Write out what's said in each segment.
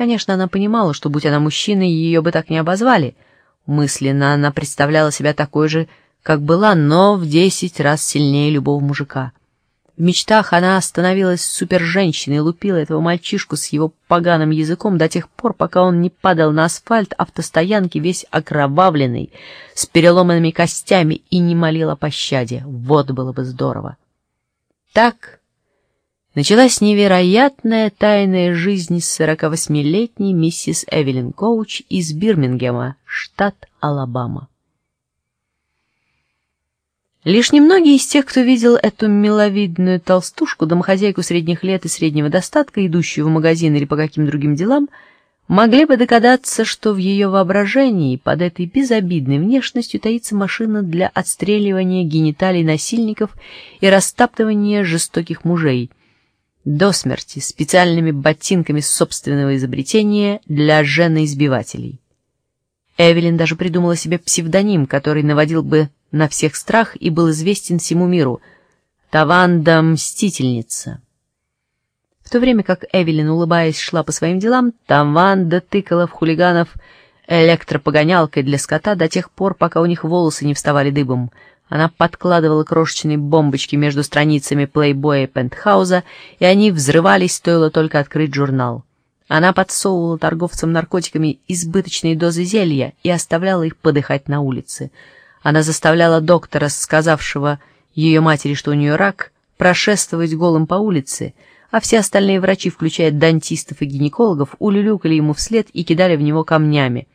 Конечно, она понимала, что, будь она мужчиной, ее бы так не обозвали. Мысленно она представляла себя такой же, как была, но в десять раз сильнее любого мужика. В мечтах она становилась суперженщиной и лупила этого мальчишку с его поганым языком до тех пор, пока он не падал на асфальт автостоянки весь окровавленный, с переломанными костями и не молил о пощаде. Вот было бы здорово. Так началась невероятная тайная жизнь 48-летней миссис Эвелин Коуч из Бирмингема, штат Алабама. Лишь немногие из тех, кто видел эту миловидную толстушку, домохозяйку средних лет и среднего достатка, идущую в магазин или по каким другим делам, могли бы догадаться, что в ее воображении под этой безобидной внешностью таится машина для отстреливания гениталий насильников и растаптывания жестоких мужей, до смерти специальными ботинками собственного изобретения для женоизбивателей. Эвелин даже придумала себе псевдоним, который наводил бы на всех страх и был известен всему миру — Таванда Мстительница. В то время как Эвелин, улыбаясь, шла по своим делам, Таванда тыкала в хулиганов электропогонялкой для скота до тех пор, пока у них волосы не вставали дыбом. Она подкладывала крошечные бомбочки между страницами плейбоя и пентхауза, и они взрывались, стоило только открыть журнал. Она подсовывала торговцам наркотиками избыточные дозы зелья и оставляла их подыхать на улице — она заставляла доктора, сказавшего ее матери, что у нее рак, прошествовать голым по улице, а все остальные врачи, включая дантистов и гинекологов, улюлюкали ему вслед и кидали в него камнями.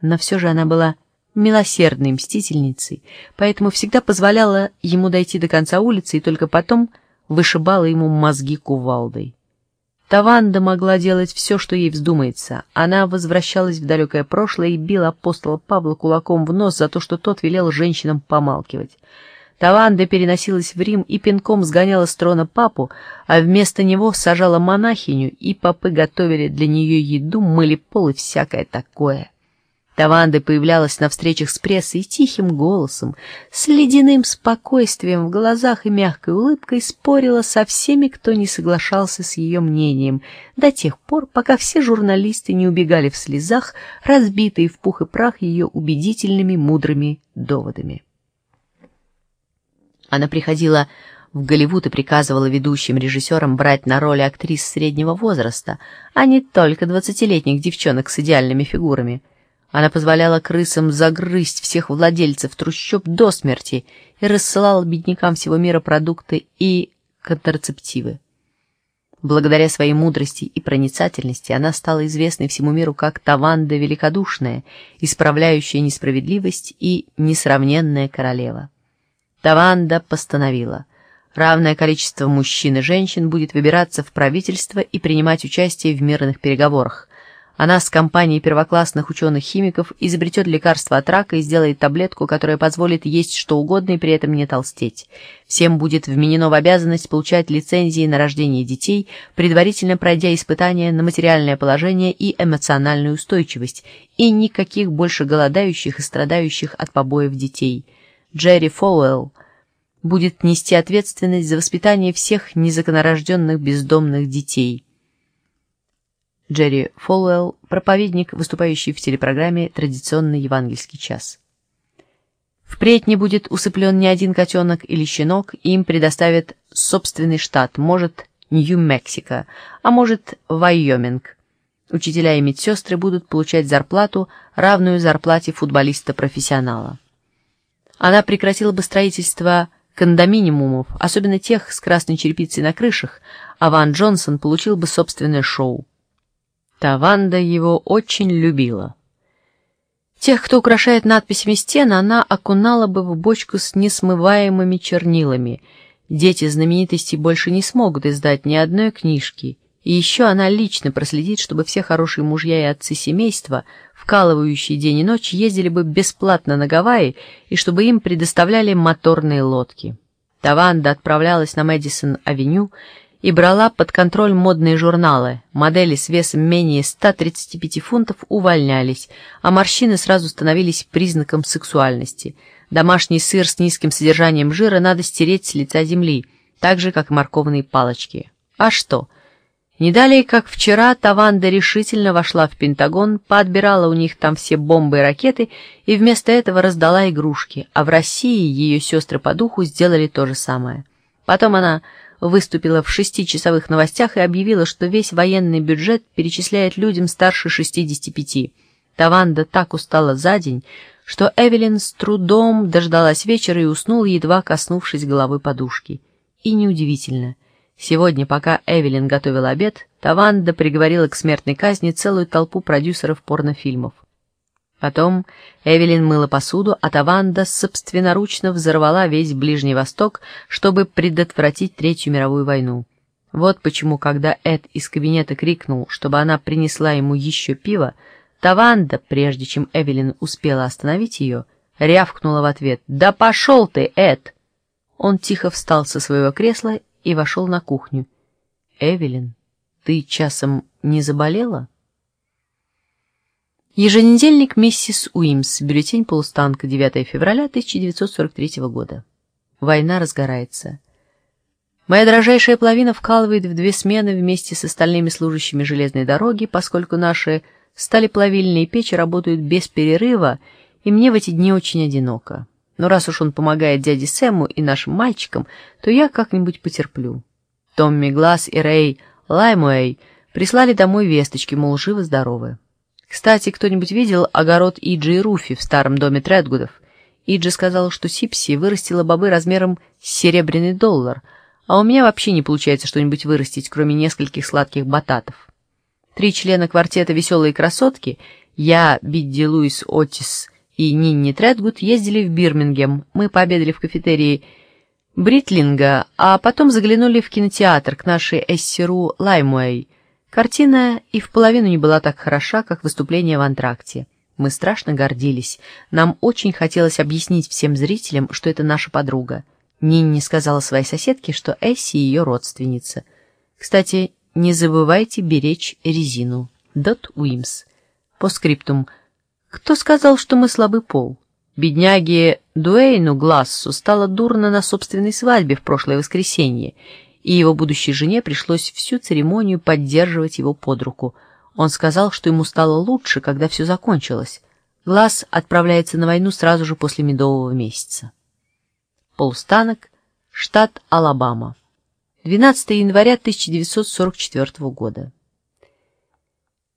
Но все же она была милосердной мстительницей, поэтому всегда позволяла ему дойти до конца улицы и только потом вышибала ему мозги кувалдой. Таванда могла делать все, что ей вздумается. Она возвращалась в далекое прошлое и била апостола Павла кулаком в нос за то, что тот велел женщинам помалкивать. Таванда переносилась в Рим и пинком сгоняла с трона папу, а вместо него сажала монахиню, и попы готовили для нее еду, мыли пол и всякое такое. Таванда появлялась на встречах с прессой тихим голосом, с ледяным спокойствием в глазах и мягкой улыбкой спорила со всеми, кто не соглашался с ее мнением, до тех пор, пока все журналисты не убегали в слезах, разбитые в пух и прах ее убедительными мудрыми доводами. Она приходила в Голливуд и приказывала ведущим режиссерам брать на роли актрис среднего возраста, а не только двадцатилетних девчонок с идеальными фигурами — она позволяла крысам загрызть всех владельцев трущоб до смерти и рассылала беднякам всего мира продукты и контрацептивы. Благодаря своей мудрости и проницательности она стала известной всему миру как Таванда Великодушная, исправляющая несправедливость и несравненная королева. Таванда постановила, равное количество мужчин и женщин будет выбираться в правительство и принимать участие в мирных переговорах, она с компанией первоклассных ученых-химиков изобретет лекарство от рака и сделает таблетку, которая позволит есть что угодно и при этом не толстеть. Всем будет вменено в обязанность получать лицензии на рождение детей, предварительно пройдя испытания на материальное положение и эмоциональную устойчивость, и никаких больше голодающих и страдающих от побоев детей. Джерри Фоуэлл будет нести ответственность за воспитание всех незаконорожденных бездомных детей. Джерри Фолуэлл, проповедник, выступающий в телепрограмме «Традиционный евангельский час». Впредь не будет усыплен ни один котенок или щенок, им предоставят собственный штат, может, Нью-Мексико, а может, Вайоминг. Учителя и медсестры будут получать зарплату, равную зарплате футболиста-профессионала. Она прекратила бы строительство кондоминиумов, особенно тех с красной черепицей на крышах, а Ван Джонсон получил бы собственное шоу. Таванда его очень любила. Тех, кто украшает надписями стены, она окунала бы в бочку с несмываемыми чернилами. Дети знаменитостей больше не смогут издать ни одной книжки. И еще она лично проследит, чтобы все хорошие мужья и отцы семейства, вкалывающие день и ночь, ездили бы бесплатно на Гавайи и чтобы им предоставляли моторные лодки. Таванда отправлялась на Мэдисон-авеню и брала под контроль модные журналы. Модели с весом менее 135 фунтов увольнялись, а морщины сразу становились признаком сексуальности. Домашний сыр с низким содержанием жира надо стереть с лица земли, так же, как и морковные палочки. А что? Не далее, как вчера, Таванда решительно вошла в Пентагон, поотбирала у них там все бомбы и ракеты и вместо этого раздала игрушки, а в России ее сестры по духу сделали то же самое. Потом она выступила в шестичасовых новостях и объявила, что весь военный бюджет перечисляет людям старше 65. Таванда так устала за день, что Эвелин с трудом дождалась вечера и уснула, едва коснувшись головы подушки. И неудивительно — Сегодня, пока Эвелин готовила обед, Таванда приговорила к смертной казни целую толпу продюсеров порнофильмов. Потом Эвелин мыла посуду, а Таванда собственноручно взорвала весь Ближний Восток, чтобы предотвратить Третью мировую войну. Вот почему, когда Эд из кабинета крикнул, чтобы она принесла ему еще пиво, Таванда, прежде чем Эвелин успела остановить ее, рявкнула в ответ «Да пошел ты, Эд!» Он тихо встал со своего кресла и вошел на кухню. «Эвелин, ты часом не заболела?» Еженедельник «Миссис Уимс», бюллетень полустанка, 9 февраля 1943 года. Война разгорается. Моя дрожайшая половина вкалывает в две смены вместе с остальными служащими железной дороги, поскольку наши сталеплавильные печи работают без перерыва, и мне в эти дни очень одиноко. Но раз уж он помогает дяде Сэму и нашим мальчикам, то я как-нибудь потерплю. Томми Глаз и Рэй Лаймуэй прислали домой весточки, мол, живы-здоровы. Кстати, кто-нибудь видел огород Иджи и Руфи в старом доме Тредгудов? Иджи сказал, что Сипси вырастила бобы размером с серебряный доллар, а у меня вообще не получается что-нибудь вырастить, кроме нескольких сладких бататов. Три члена квартета «Веселые красотки» — я, Бидди Луис Отис и Нинни Тредгуд ездили в Бирмингем. Мы пообедали в кафетерии Бритлинга, а потом заглянули в кинотеатр к нашей Эссеру Лаймуэй. Картина и в половину не была так хороша, как выступление в антракте. Мы страшно гордились. Нам очень хотелось объяснить всем зрителям, что это наша подруга. Нинни сказала своей соседке, что Эсси ее родственница. Кстати, не забывайте беречь резину. Дот Уимс. По скриптум – кто сказал, что мы слабый пол? Бедняге Дуэйну Глассу стало дурно на собственной свадьбе в прошлое воскресенье, и его будущей жене пришлось всю церемонию поддерживать его под руку. Он сказал, что ему стало лучше, когда все закончилось. Гласс отправляется на войну сразу же после медового месяца. Полустанок, штат Алабама. 12 января 1944 года.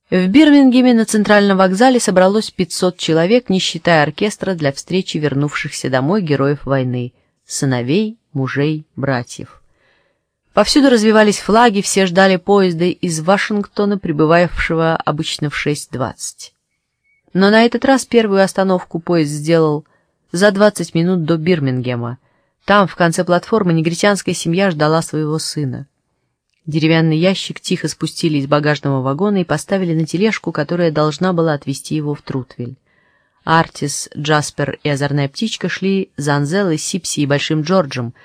В Бирмингеме на центральном вокзале собралось 500 человек, не считая оркестра для встречи вернувшихся домой героев войны, сыновей, мужей, братьев. Повсюду развивались флаги, все ждали поезда из Вашингтона, прибывавшего обычно в 6.20. Но на этот раз первую остановку поезд сделал за 20 минут до Бирмингема. Там, в конце платформы, негритянская семья ждала своего сына. Деревянный ящик тихо спустили из багажного вагона и поставили на тележку, которая должна была отвезти его в Трутвель. Артис, Джаспер и озорная птичка шли за Анзелой, Сипси и Большим Джорджем.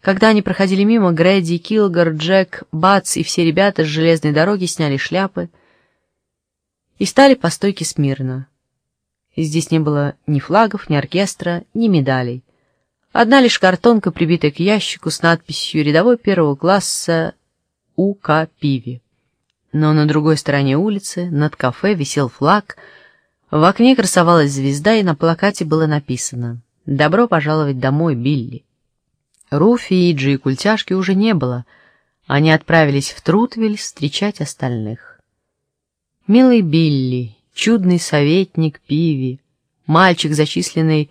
Когда они проходили мимо, Грэдди, Килгар, Джек, Бац и все ребята с железной дороги сняли шляпы и стали по стойке смирно. Здесь не было ни флагов, ни оркестра, ни медалей. Одна лишь картонка, прибитая к ящику с надписью «Рядовой первого класса у.К. Пиви. Но на другой стороне улицы, над кафе, висел флаг, в окне красовалась звезда, и на плакате было написано «Добро пожаловать домой, Билли». Руфи, Иджи и Культяшки уже не было. Они отправились в Трутвель встречать остальных. Милый Билли, чудный советник Пиви, мальчик, зачисленный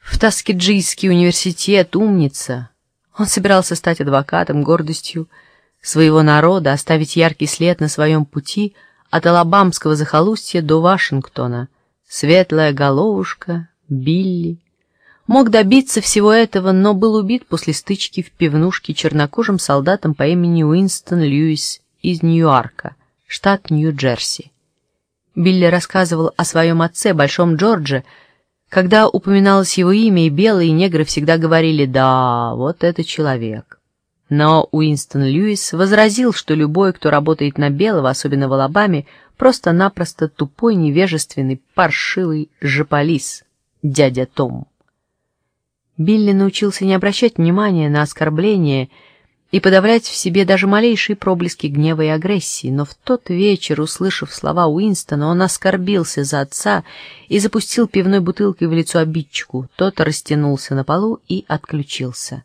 в Таскиджийский университет, умница. Он собирался стать адвокатом, гордостью, своего народа, оставить яркий след на своем пути от Алабамского захолустья до Вашингтона. Светлая головушка, Билли. Мог добиться всего этого, но был убит после стычки в пивнушке чернокожим солдатом по имени Уинстон Льюис из Ньюарка, штат Нью-Джерси. Билли рассказывал о своем отце, Большом Джордже, когда упоминалось его имя, и белые негры всегда говорили «Да, вот это человек». Но Уинстон Льюис возразил, что любой, кто работает на белого, особенно в Алабаме, просто-напросто тупой, невежественный, паршивый жополис, дядя Том. Билли научился не обращать внимания на оскорбления и подавлять в себе даже малейшие проблески гнева и агрессии, но в тот вечер, услышав слова Уинстона, он оскорбился за отца и запустил пивной бутылкой в лицо обидчику. Тот растянулся на полу и отключился.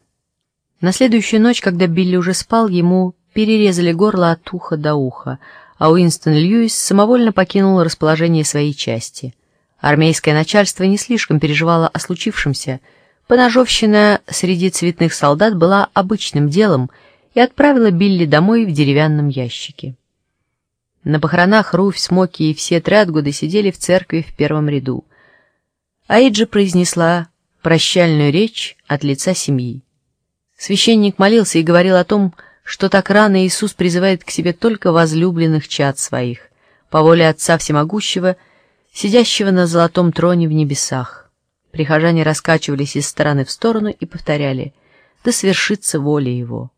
На следующую ночь, когда Билли уже спал, ему перерезали горло от уха до уха, а Уинстон Льюис самовольно покинул расположение своей части. Армейское начальство не слишком переживало о случившемся — Поножовщина среди цветных солдат была обычным делом и отправила Билли домой в деревянном ящике. На похоронах Руфь, Смоки и все Тредгуды сидели в церкви в первом ряду. Аиджи произнесла прощальную речь от лица семьи. Священник молился и говорил о том, что так рано Иисус призывает к себе только возлюбленных чад своих, по воле Отца Всемогущего, сидящего на золотом троне в небесах. Прихожане раскачивались из стороны в сторону и повторяли «Да свершится воля его».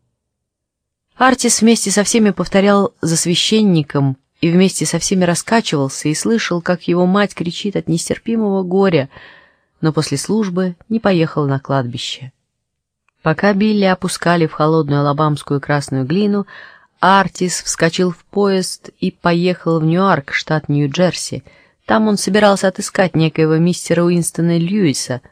Артис вместе со всеми повторял за священником и вместе со всеми раскачивался и слышал, как его мать кричит от нестерпимого горя, но после службы не поехал на кладбище. Пока Билли опускали в холодную алабамскую красную глину, Артис вскочил в поезд и поехал в Ньюарк, штат Нью-Джерси, там он собирался отыскать некоего мистера Уинстона Льюиса,